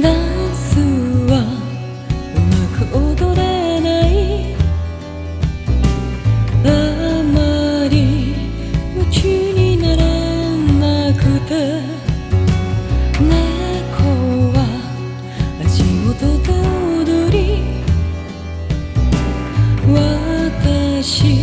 ダンスはうまく踊れない。あまり夢中にならなくて猫は足音と踊り私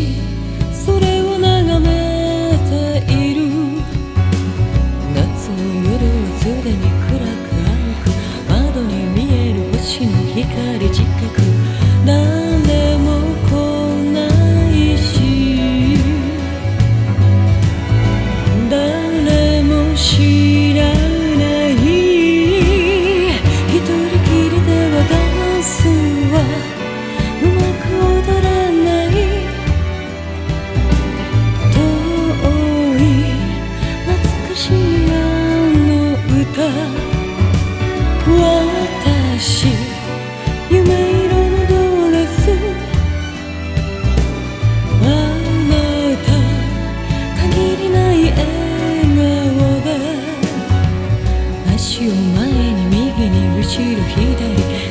走る左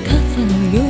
カフの夜